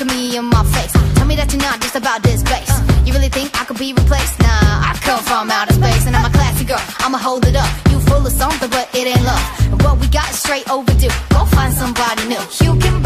look at me in my face. Tell me that you're not just about this place. You really think I could be replaced? Nah, I come from outer space and I'm a classy girl. I'ma hold it up. You full of something, but it ain't love. And what we got is straight overdue. Go find somebody new. You can